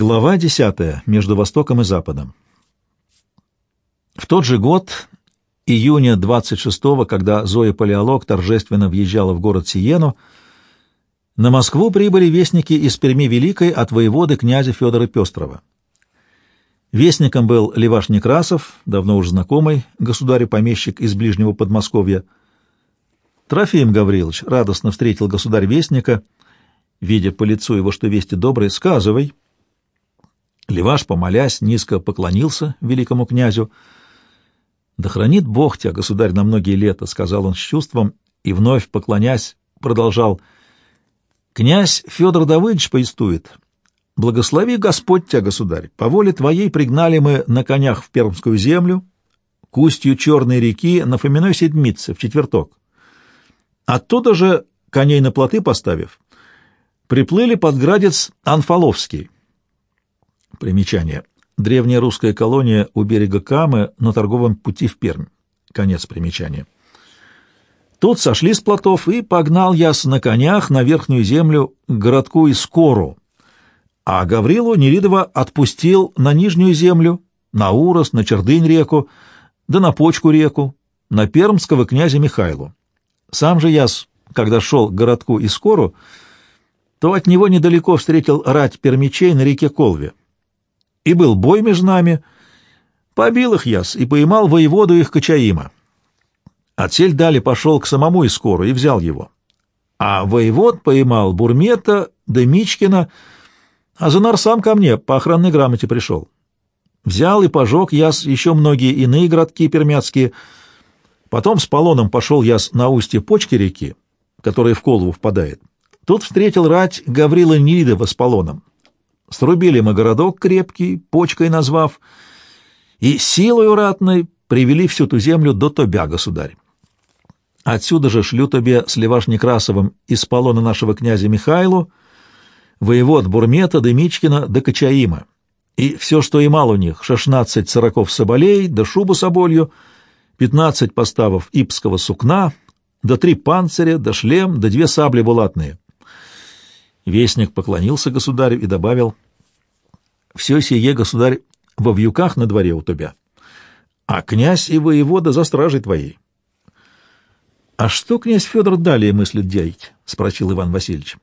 Глава 10. Между Востоком и Западом. В тот же год, июня 26-го, когда Зоя Палеолог торжественно въезжала в город Сиену, на Москву прибыли вестники из Перми Великой от воеводы князя Федора Пестрова. Вестником был Леваш Некрасов, давно уже знакомый, государь-помещик из ближнего Подмосковья. Трофим Гаврилович радостно встретил государь-вестника, видя по лицу его, что вести добрые, «Сказывай». Леваш, помолясь, низко поклонился великому князю. «Да хранит Бог тебя, государь, на многие лета», — сказал он с чувством, и, вновь поклонясь, продолжал. «Князь Федор Давыдович поистует. Благослови Господь тебя, государь. По воле твоей пригнали мы на конях в Пермскую землю, к устью Черной реки на Фоминой Седмице в четверток. Оттуда же, коней на плоты поставив, приплыли под градец Анфаловский» Примечание. Древняя русская колония у берега Камы на торговом пути в Пермь. Конец примечания. Тут сошли с плотов, и погнал я на конях на верхнюю землю к городку Искору, а Гаврилу Неридова отпустил на нижнюю землю, на Урос, на Чердынь-реку, да на Почку реку, на пермского князя Михайлу. Сам же я, когда шел к городку Искору, то от него недалеко встретил рать пермичей на реке Колве и был бой между нами. Побил их яс и поймал воеводу их Качаима. Отсель дали пошел к самому Искору и взял его. А воевод поймал Бурмета, Демичкина, а Занар сам ко мне по охранной грамоте пришел. Взял и пожег яс еще многие иные городки пермяцкие. Потом с полоном пошел яс на устье почки реки, которая в Колву впадает. Тут встретил рать Гаврила Нидова с полоном. Срубили мы городок крепкий, почкой назвав, и силой ратной привели всю ту землю до Тобя, государь. Отсюда же шлю тебе с Леваш Некрасовым из полона нашего князя Михайлу, воевод Бурмета, Демичкина да Качаима, и все, что имал у них, шестнадцать сороков соболей, да шубу соболью, пятнадцать поставов ипского сукна, да три панциря, да шлем, да две сабли булатные. Вестник поклонился государю и добавил, «Все сие, государь, во вьюках на дворе у тебя, а князь и воевода за стражей твоей». «А что князь Федор далее мыслит делать?» — спросил Иван Васильевич.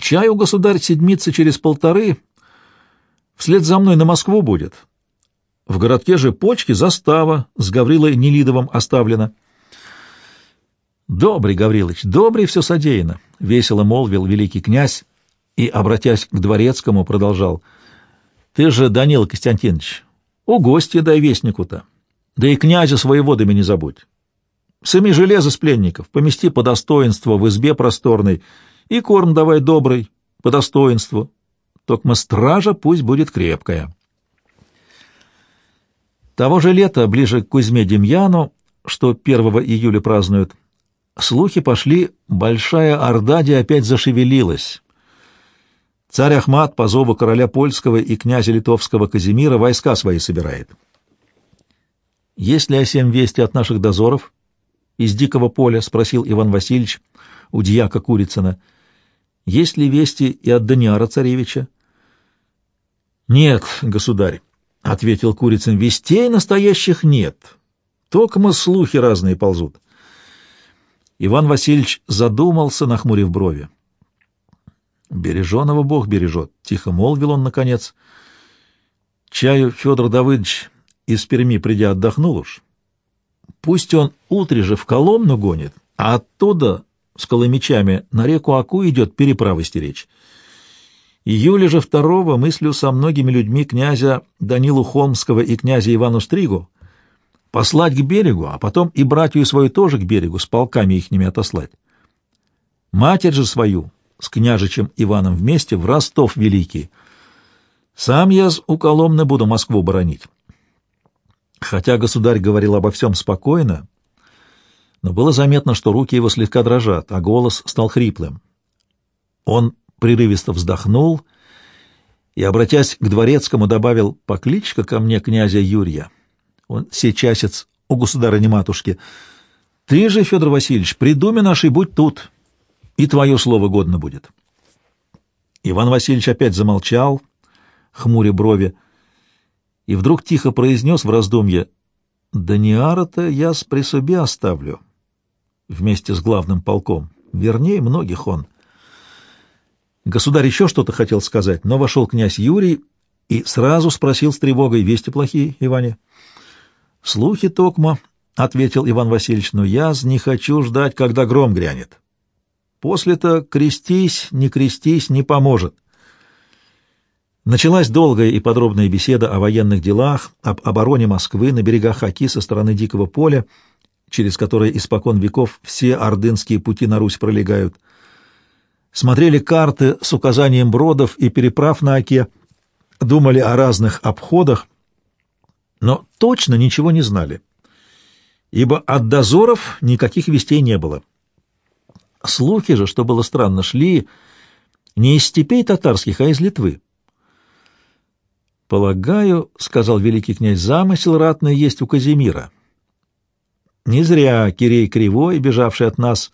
«Чаю, государь, седмица через полторы, вслед за мной на Москву будет. В городке же почки застава с Гаврилой Нелидовым оставлена». «Добрый, Гаврилович, добрый все содеяно», — весело молвил великий князь и, обратясь к дворецкому, продолжал. «Ты же, Данила Константинович, у гостя дай вестнику-то, да и князя с воеводами не забудь. Сами железо с пленников помести по достоинству в избе просторной и корм давай добрый, по достоинству. Токма стража пусть будет крепкая». Того же лета, ближе к Кузьме Демьяну, что 1 июля празднуют, Слухи пошли, большая Ордадия опять зашевелилась. Царь Ахмат по зову короля польского и князя литовского Казимира войска свои собирает. «Есть ли о сем вести от наших дозоров?» «Из дикого поля?» — спросил Иван Васильевич у дьяка Курицына. «Есть ли вести и от Даниара царевича?» «Нет, государь», — ответил Курицын, — «вестей настоящих нет. Только мы слухи разные ползут». Иван Васильевич задумался, нахмурив брови. «Береженого Бог бережет», — тихо молвил он наконец. «Чаю Федор Давыдович из Перми придя отдохнул уж. Пусть он утре в Коломну гонит, а оттуда с коломичами на реку Аку идет переправы стеречь. Июля же второго мыслю со многими людьми князя Данилу Холмского и князя Ивану Стригу послать к берегу, а потом и братью свою тоже к берегу, с полками ихними отослать. Матерь же свою с княжичем Иваном вместе в Ростов Великий. Сам я у Коломны буду Москву боронить. Хотя государь говорил обо всем спокойно, но было заметно, что руки его слегка дрожат, а голос стал хриплым. Он прерывисто вздохнул и, обратясь к дворецкому, добавил «Покличка ко мне князя Юрия». Он сейчасец у государыни-матушки. Ты же, Федор Васильевич, при думе нашей будь тут, и твое слово годно будет. Иван Васильевич опять замолчал, хмуря брови, и вдруг тихо произнес в раздумье, «Даниара-то я с при себе оставлю, вместе с главным полком, вернее, многих он». Государь еще что-то хотел сказать, но вошел князь Юрий и сразу спросил с тревогой, «Вести плохие, Иване?» «Слухи, Токма», — ответил Иван Васильевич, — «но я не хочу ждать, когда гром грянет. После-то крестись, не крестись, не поможет». Началась долгая и подробная беседа о военных делах, об обороне Москвы на берегах Хаки со стороны Дикого поля, через которое испокон веков все ордынские пути на Русь пролегают. Смотрели карты с указанием бродов и переправ на Оке, думали о разных обходах, но точно ничего не знали, ибо от дозоров никаких вестей не было. Слухи же, что было странно, шли не из степей татарских, а из Литвы. «Полагаю, — сказал великий князь, — замысел ратный есть у Казимира. Не зря Кирей Кривой, бежавший от нас,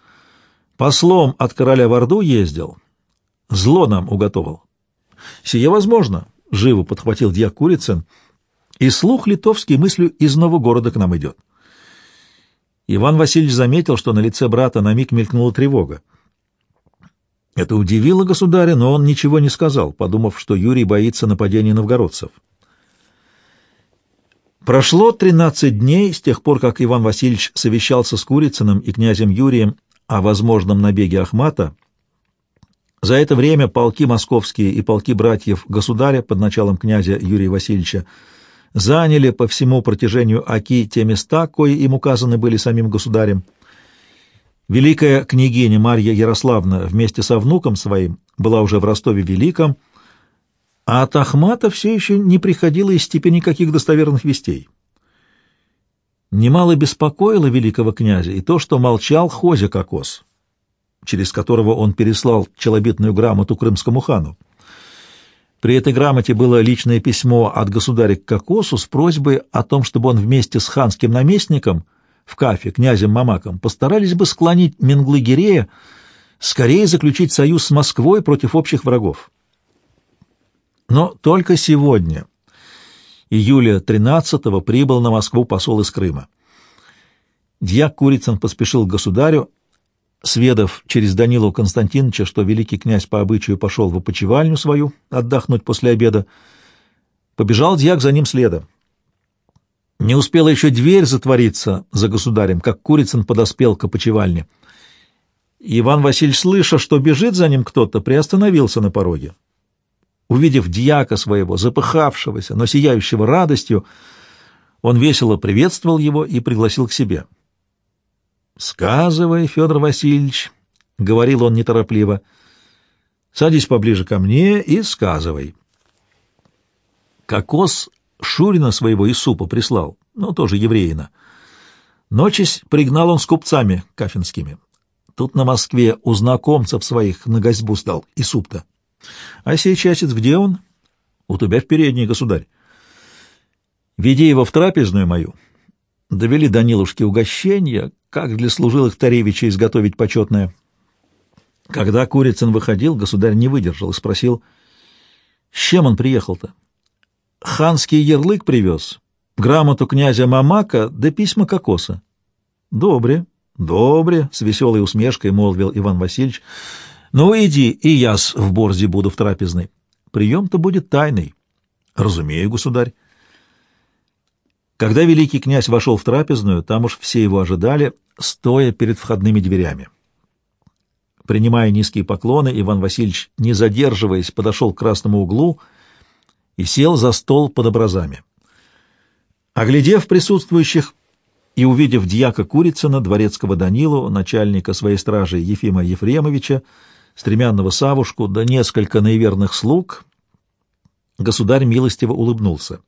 послом от короля в Орду ездил, зло нам уготовал. Сие возможно, — живо подхватил дьяк Курицын, — и слух литовский мыслью из нового города к нам идет. Иван Васильевич заметил, что на лице брата на миг мелькнула тревога. Это удивило государя, но он ничего не сказал, подумав, что Юрий боится нападения новгородцев. Прошло тринадцать дней с тех пор, как Иван Васильевич совещался с Курицыным и князем Юрием о возможном набеге Ахмата. За это время полки московские и полки братьев государя под началом князя Юрия Васильевича заняли по всему протяжению Оки те места, кои им указаны были самим государем. Великая княгиня Марья Ярославна вместе со внуком своим была уже в Ростове-Великом, а от Ахмата все еще не приходило из степи никаких достоверных вестей. Немало беспокоило великого князя и то, что молчал Хозя Кокос, через которого он переслал челобитную грамоту крымскому хану. При этой грамоте было личное письмо от государя к Кокосу с просьбой о том, чтобы он вместе с ханским наместником — в Кафе князем Мамаком постарались бы склонить Менглы-Гирея скорее заключить союз с Москвой против общих врагов. Но только сегодня, июля 13-го, прибыл на Москву посол из Крыма. Дьяк Курицын поспешил к государю, сведав через Данилу Константиновича, что великий князь по обычаю пошел в опочивальню свою отдохнуть после обеда, побежал дьяк за ним следом. Не успела еще дверь затвориться за государем, как Курицын подоспел к опочивальне. Иван Васильевич, слыша, что бежит за ним кто-то, приостановился на пороге. Увидев дьяка своего, запыхавшегося, но сияющего радостью, он весело приветствовал его и пригласил к себе. «Сказывай, Федор Васильевич», — говорил он неторопливо, — «садись поближе ко мне и сказывай». Кокос Шурина своего Исупа прислал, ну, тоже евреина. Ночись пригнал он с купцами кафинскими. Тут на Москве у знакомцев своих на гостьбу стал Исуп-то. А сей часец где он? У тебя в передней, государь. Веди его в трапезную мою. Довели Данилушке угощение, как для служилых Таревича изготовить почетное. Когда Курицын выходил, государь не выдержал и спросил, с чем он приехал-то? ханский ярлык привез, грамоту князя Мамака да письма Кокоса. — Добре, добре, — с веселой усмешкой молвил Иван Васильевич. — Ну, иди, и я в борзе буду в трапезной. Прием-то будет тайный. — Разумею, государь. Когда великий князь вошел в трапезную, там уж все его ожидали, стоя перед входными дверями. Принимая низкие поклоны, Иван Васильевич, не задерживаясь, подошел к красному углу — и сел за стол под образами. Оглядев присутствующих и увидев дьяка Курицына, дворецкого Данилу, начальника своей стражи Ефима Ефремовича, стремянного Савушку, да несколько наиверных слуг, государь милостиво улыбнулся.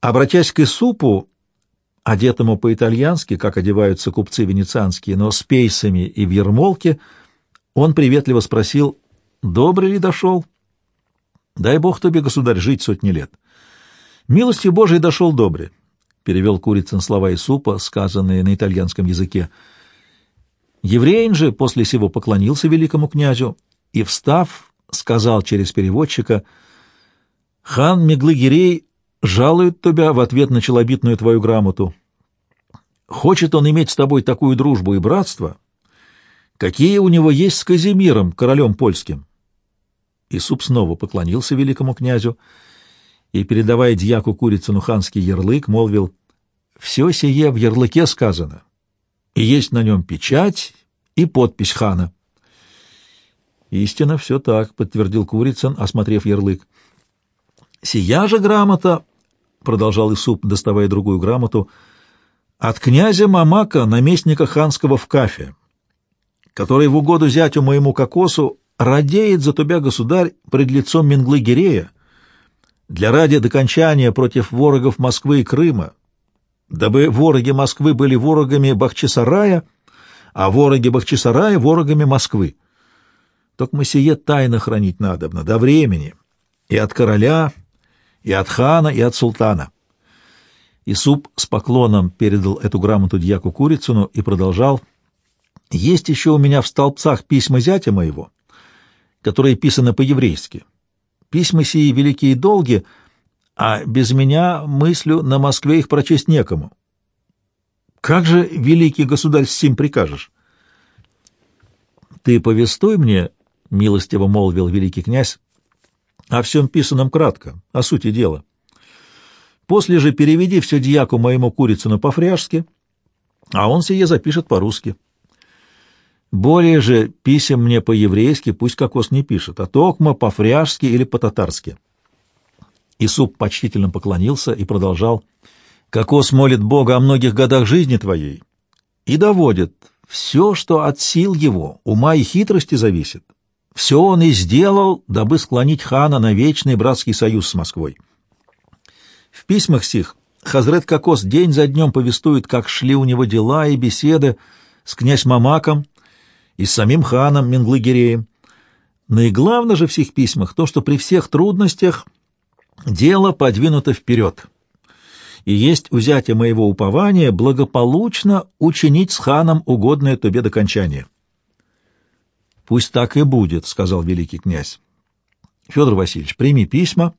Обратясь к Исупу, одетому по-итальянски, как одеваются купцы венецианские, но с пейсами и в ермолке, он приветливо спросил, «Добрый ли дошел?» Дай бог тебе, государь, жить сотни лет. Милостью Божией дошел добре, — перевел Курицын слова Исупа, сказанные на итальянском языке. Евреин же после сего поклонился великому князю и, встав, сказал через переводчика, Хан Меглыгирей жалует тебя в ответ на челобитную твою грамоту. Хочет он иметь с тобой такую дружбу и братство, какие у него есть с Казимиром, королем польским. Исуп снова поклонился великому князю и, передавая дьяку Курицыну ханский ярлык, молвил, «Все сие в ярлыке сказано, и есть на нем печать и подпись хана». «Истинно все так», — подтвердил Курицын, осмотрев ярлык. «Сия же грамота», — продолжал Исуп, доставая другую грамоту, — «от князя Мамака, наместника ханского в Кафе, который в угоду зятю моему Кокосу радеет за тебя, государь, пред лицом Менглы Гирея, для ради докончания против ворогов Москвы и Крыма, дабы вороги Москвы были ворогами Бахчисарая, а вороги Бахчисарая — ворогами Москвы. Только мы сие тайно хранить надобно, до времени, и от короля, и от хана, и от султана. Исуп с поклоном передал эту грамоту дьяку Курицыну и продолжал. «Есть еще у меня в столбцах письма зятя моего, которые писаны по-еврейски. Письма сии великие и долги, а без меня мыслю на Москве их прочесть некому. Как же, великий государь, с сим прикажешь? Ты повествуй мне, — милостиво молвил великий князь, — о всем писанном кратко, о сути дела. После же переведи все дьяку моему Курицыну по-фряжски, а он сие запишет по-русски. Более же писем мне по-еврейски пусть кокос не пишет, а токмо по-фряжски или по-татарски. Исуп почтительно поклонился и продолжал. Кокос молит Бога о многих годах жизни твоей и доводит все, что от сил его, ума и хитрости зависит. Все он и сделал, дабы склонить хана на вечный братский союз с Москвой. В письмах сих Хазрет Кокос день за днем повествует, как шли у него дела и беседы с князь Мамаком, и с самим ханом Менглыгиреем. Наиглавное же в всех письмах то, что при всех трудностях дело подвинуто вперед. И есть узятие моего упования благополучно учинить с ханом угодное тебе докончание. «Пусть так и будет», — сказал великий князь. «Федор Васильевич, прими письма,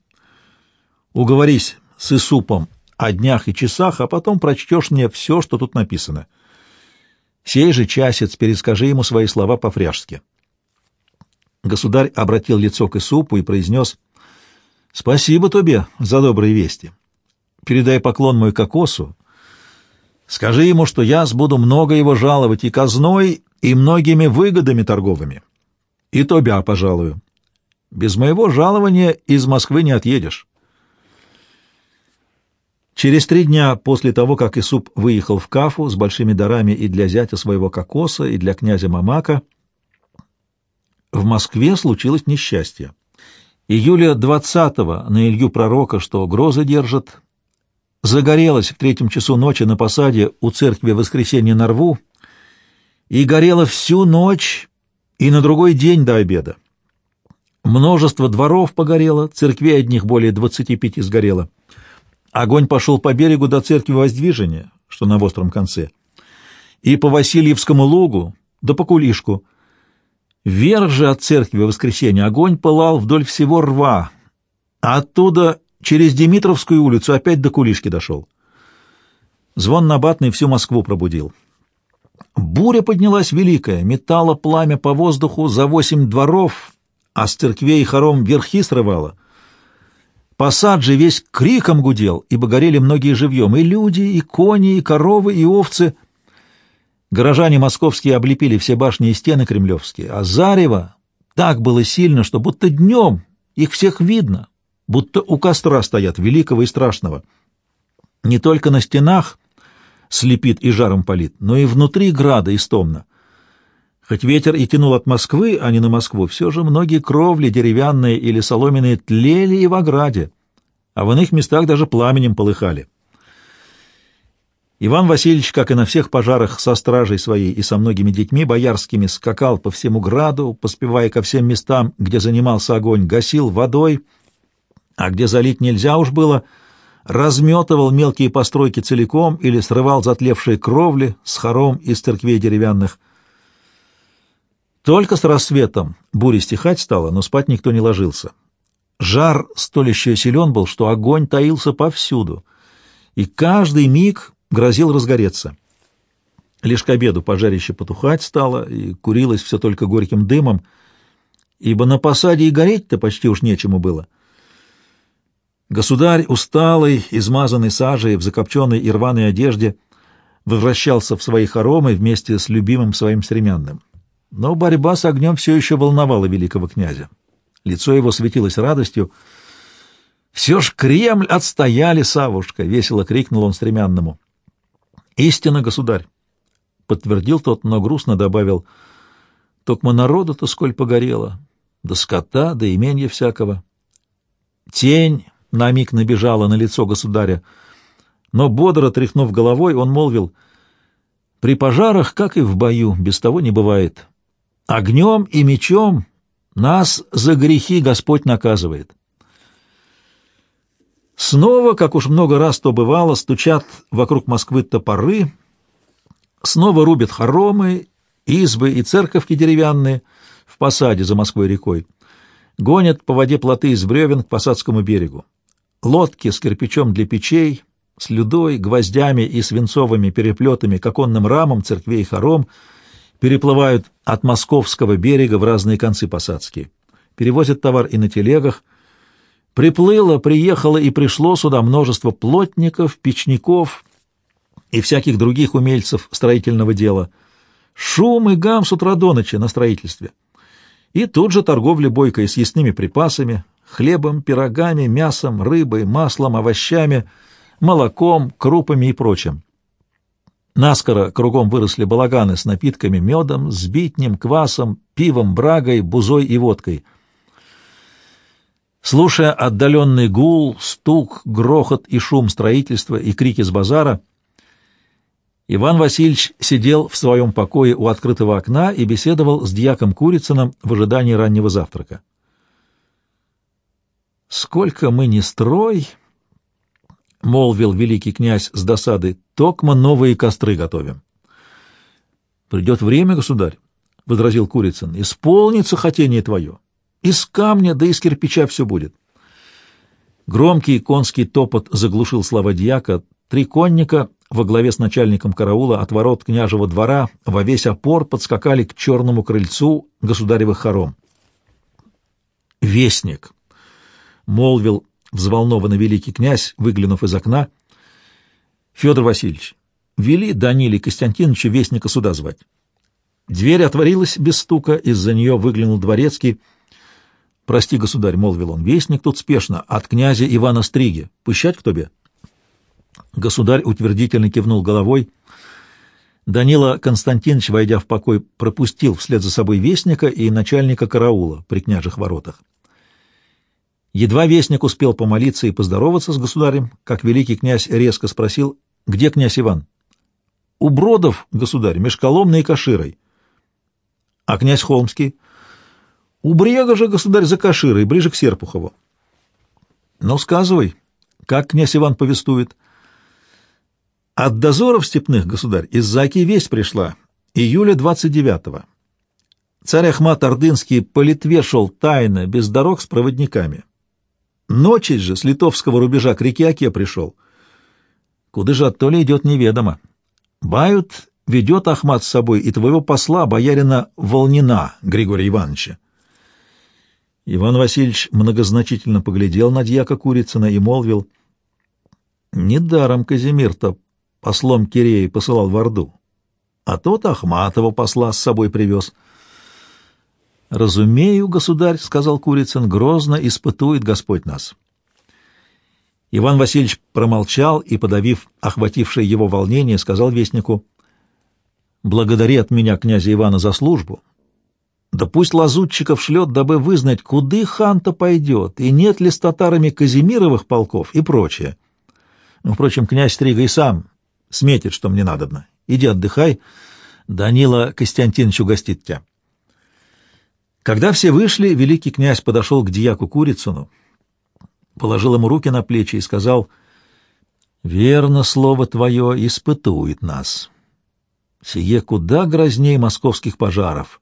уговорись с Исупом о днях и часах, а потом прочтешь мне все, что тут написано». Сей же часец перескажи ему свои слова по-фряжски. Государь обратил лицо к Исупу и произнес «Спасибо тебе за добрые вести. Передай поклон мой кокосу. Скажи ему, что я сбуду много его жаловать и казной, и многими выгодами торговыми. И тебя пожалую. Без моего жалования из Москвы не отъедешь». Через три дня после того, как Исуп выехал в Кафу с большими дарами и для зятя своего Кокоса, и для князя Мамака, в Москве случилось несчастье. Июля 20-го на Илью Пророка, что грозы держат, загорелась в третьем часу ночи на посаде у церкви Воскресения на рву и горела всю ночь и на другой день до обеда. Множество дворов погорело, церквей одних более двадцати пяти сгорело. Огонь пошел по берегу до церкви Воздвижения, что на остром конце, и по Васильевскому лугу, да по Кулишку. Вверх же от церкви Воскресения огонь пылал вдоль всего рва, а оттуда через Димитровскую улицу опять до Кулишки дошел. Звон набатный всю Москву пробудил. Буря поднялась великая, метала пламя по воздуху за восемь дворов, а с церквей и хором верхи срывала — Посад же весь криком гудел, ибо горели многие живьем, и люди, и кони, и коровы, и овцы. Горожане московские облепили все башни и стены кремлевские, а зарево так было сильно, что будто днем их всех видно, будто у костра стоят великого и страшного. Не только на стенах слепит и жаром палит, но и внутри града истомно. Хоть ветер и тянул от Москвы, а не на Москву, все же многие кровли, деревянные или соломенные, тлели и в ограде, а в иных местах даже пламенем полыхали. Иван Васильевич, как и на всех пожарах со стражей своей и со многими детьми боярскими, скакал по всему граду, поспевая ко всем местам, где занимался огонь, гасил водой, а где залить нельзя уж было, разметывал мелкие постройки целиком или срывал затлевшие кровли с хором из церквей деревянных — только с рассветом буря стихать стала, но спать никто не ложился. Жар столь еще силен был, что огонь таился повсюду, и каждый миг грозил разгореться. Лишь к обеду пожарище потухать стало, и курилось все только горьким дымом, ибо на посаде и гореть-то почти уж нечему было. Государь, усталый, измазанный сажей, в закопченной и рваной одежде, возвращался в свои хоромы вместе с любимым своим стремянным. Но борьба с огнем все еще волновала великого князя. Лицо его светилось радостью. «Все ж Кремль отстояли, Савушка!» — весело крикнул он стремянному. «Истинно, государь!» — подтвердил тот, но грустно добавил. «Токмо народу-то сколь погорело, да скота, да именья всякого». Тень на миг набежала на лицо государя, но, бодро тряхнув головой, он молвил, «При пожарах, как и в бою, без того не бывает. Огнем и мечом нас за грехи Господь наказывает. Снова, как уж много раз то бывало, стучат вокруг Москвы топоры, снова рубят хоромы, избы и церковки деревянные в посаде за Москвой-рекой. Гонят по воде плоты из бревен к посадскому берегу. Лодки с кирпичом для печей, с людой, гвоздями и свинцовыми переплетами к оконным рамам церквей и хором — переплывают от московского берега в разные концы посадские, перевозят товар и на телегах. Приплыло, приехало и пришло сюда множество плотников, печников и всяких других умельцев строительного дела. Шум и гам с утра до ночи на строительстве. И тут же торговля бойкой с ясными припасами, хлебом, пирогами, мясом, рыбой, маслом, овощами, молоком, крупами и прочим. Наскоро кругом выросли балаганы с напитками медом, сбитнем, квасом, пивом, брагой, бузой и водкой. Слушая отдаленный гул, стук, грохот и шум строительства и крики с базара, Иван Васильевич сидел в своем покое у открытого окна и беседовал с дьяком Курицыным в ожидании раннего завтрака. «Сколько мы не строй!» — молвил великий князь с досадой, — токмо новые костры готовим. — Придет время, государь, — возразил Курицын, — исполнится хотение твое. Из камня да из кирпича все будет. Громкий конский топот заглушил слова дьяка. Три конника во главе с начальником караула от ворот княжего двора во весь опор подскакали к черному крыльцу государевых хором. «Вестник!» — молвил взволнованный великий князь, выглянув из окна. Федор Васильевич, вели Даниле Константиновича вестника сюда звать. Дверь отворилась без стука, из-за нее выглянул дворецкий. «Прости, государь», — молвил он, — «вестник тут спешно, от князя Ивана Стриги. Пущать к тебе?» Государь утвердительно кивнул головой. Данила Константинович, войдя в покой, пропустил вслед за собой вестника и начальника караула при княжих воротах. Едва вестник успел помолиться и поздороваться с государем, как великий князь резко спросил, где князь Иван? — У Бродов, государь, меж Коломной и Каширой. — А князь Холмский? — У Брега же, государь, за Каширой, ближе к Серпухову. — Ну, сказывай, как князь Иван повествует? — От дозоров степных, государь, из-за Оки весть пришла, июля 29-го. Царь Ахмат Ордынский по Литве шел тайно, без дорог с проводниками. Ночью же с литовского рубежа к реке Оке пришел. Куда же оттоле идет неведомо. Бают ведет Ахмат с собой и твоего посла, боярина Волнина Григория Ивановича. Иван Васильевич многозначительно поглядел на дьяка Курицына и молвил, «Недаром Казимир-то послом Кирея посылал в Орду, а тот Ахматова посла с собой привез». «Разумею, государь, — сказал Курицын, — грозно испытует Господь нас». Иван Васильевич промолчал и, подавив охватившее его волнение, сказал вестнику, «Благодари от меня князя Ивана за службу. Да пусть лазутчиков шлет, дабы вызнать, куды хан-то пойдет, и нет ли с татарами Казимировых полков и прочее. Ну, впрочем, князь Трига и сам сметит, что мне надобно. Иди отдыхай, Данила Костянтинович угостит тебя». Когда все вышли, великий князь подошел к дьяку Курицыну, положил ему руки на плечи и сказал, «Верно слово твое испытует нас. Сие куда грозней московских пожаров.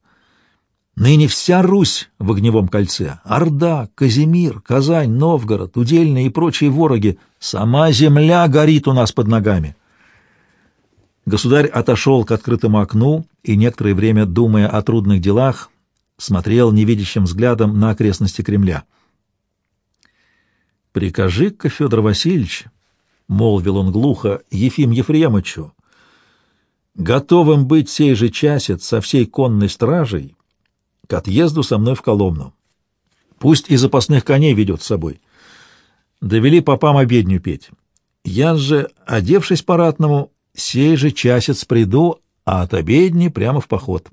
Ныне вся Русь в огневом кольце. Орда, Казимир, Казань, Новгород, Удельные и прочие вороги. Сама земля горит у нас под ногами. Государь отошел к открытому окну и, некоторое время, думая о трудных делах, смотрел невидящим взглядом на окрестности Кремля. «Прикажи-ка, Федор Васильевич», — молвил он глухо, — «Ефим Ефремовичу, готовым быть сей же часец со всей конной стражей к отъезду со мной в Коломну. Пусть и запасных коней ведет с собой. Довели попам обедню петь. Я же, одевшись по-ратному, сей же часец приду, а от обедни прямо в поход.